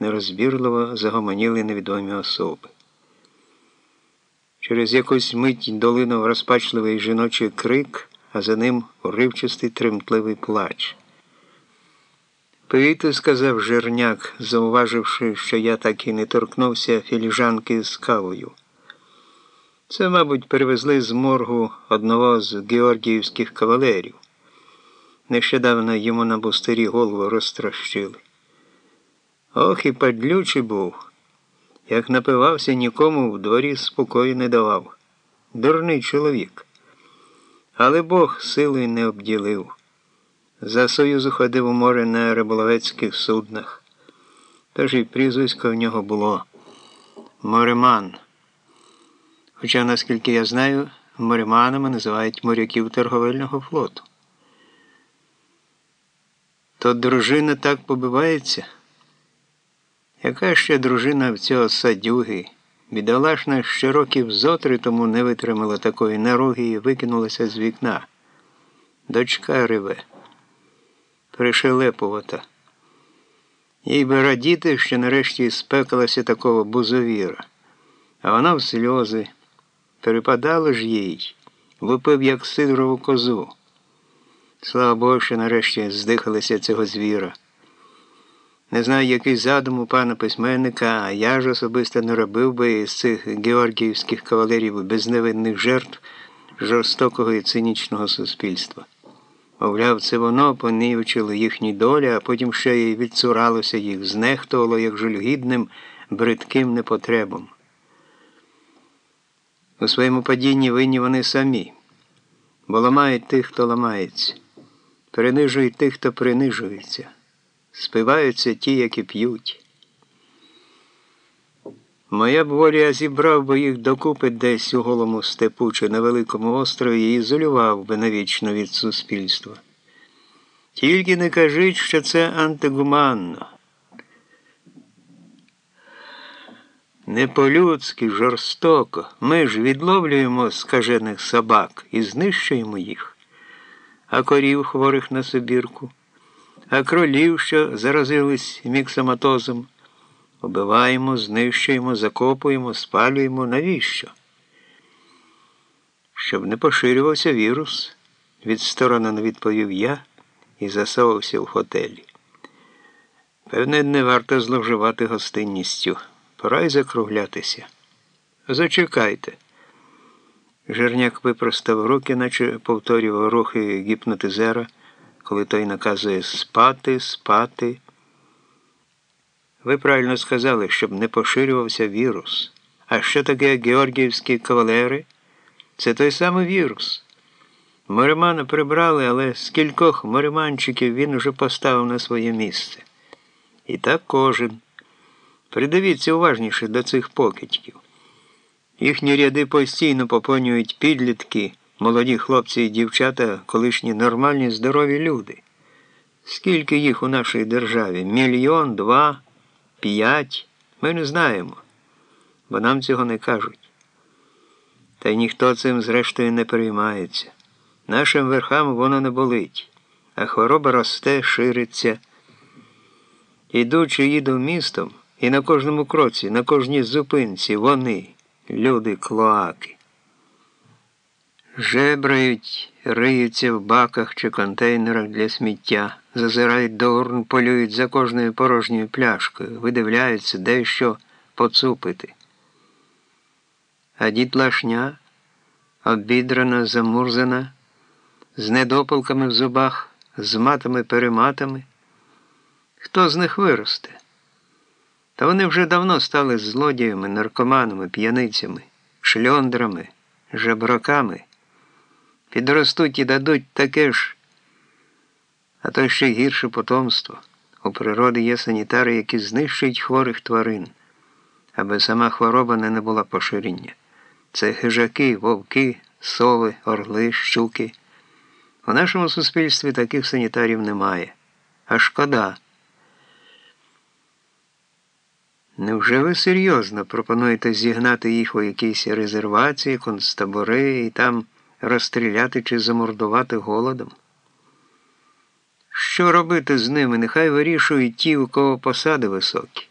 нерозбірливо загомоніли невідомі особи. Через якусь мить долинув розпачливий жіночий крик, а за ним уривчастий тремтливий плач. Пийте, сказав Жерняк, зауваживши, що я так і не торкнувся філіжанки з кавою. Це, мабуть, перевезли з моргу одного з георгіївських кавалерів. Нещодавно йому на бустирі голову розтрощили. Ох і падлючий був. Як напивався, нікому в дворі спокою не давав. Дурний чоловік. Але Бог силою не обділив. За Союзу ходив у море на риболовецьких суднах. Тож і прізвисько в нього було Мореман. Хоча, наскільки я знаю, мореманами називають моряків торговельного флоту. То дружина так побивається. Яка ще дружина в цього садюги? Бідолашна ще років зотри тому не витримала такої наруги і викинулася з вікна. Дочка реве, пришелепувата. Їй би радіти, що нарешті спекалася такого бузовіра, а вона в сльози. Перепадало ж їй, лупив, як сидорову козу. Слава Богу, що нарешті здихалися цього звіра. Не знаю, який задум у пана письменника, а я ж особисто не робив би з цих георгіївських кавалерів безневинних жертв жорстокого і цинічного суспільства. Мовляв, це воно понівчило їхні долі, а потім ще й відцуралося їх, знехтувало як жульгідним, бридким непотребом. У своєму падінні винні вони самі, бо ламають тих, хто ламається, принижують тих, хто принижується, спиваються ті, які п'ють. Моя б воля зібрав би їх докупи десь у голому степу чи на великому острові і ізолював би навічно від суспільства. Тільки не кажіть, що це антигуманно. Не по-людськи, жорстоко. Ми ж відловлюємо скажених собак і знищуємо їх, а корів хворих на собірку, а кролів, що заразились міксоматозом, убиваємо, знищуємо, закопуємо, спалюємо. Навіщо? Щоб не поширювався вірус, відсторонено відповів я і засовався в готелі. Певне, не варто зловживати гостинністю. Пора й закруглятися. Зачекайте. Жерняк випростав руки, наче повторював рухи гіпнотизера, коли той наказує спати, спати. Ви правильно сказали, щоб не поширювався вірус. А що таке георгіївські кавалери? Це той самий вірус. Моремана прибрали, але з кількох мореманчиків він уже поставив на своє місце. І так кожен. Придивіться уважніше до цих покидьків. Їхні ряди постійно поповнюють підлітки, молоді хлопці і дівчата, колишні нормальні, здорові люди. Скільки їх у нашій державі? Мільйон, два, п'ять. Ми не знаємо, бо нам цього не кажуть. Та й ніхто цим, зрештою, не переймається. Нашим верхам воно не болить, а хвороба росте, шириться. Ідучи їду містом. І на кожному кроці, на кожній зупинці вони, люди клоаки. Жебрають, риються в баках чи контейнерах для сміття, зазирають до урн, полюють за кожною порожньою пляшкою, видивляються, де що поцупити. А дітлашня, обідрана, замурзана, з недопалками в зубах, з матами-перематами. Хто з них виросте? Та вони вже давно стали злодіями, наркоманами, п'яницями, шльондрами, жебраками. Підростуть і дадуть таке ж, а то ще гірше потомство. У природі є санітари, які знищують хворих тварин, аби сама хвороба не набула поширення. Це хижаки, вовки, сови, орли, щуки. У нашому суспільстві таких санітарів немає. А шкода. Невже ви серйозно пропонуєте зігнати їх у якісь резервації, концтабори і там розстріляти чи замордувати голодом? Що робити з ними? Нехай вирішують ті, у кого посади високі.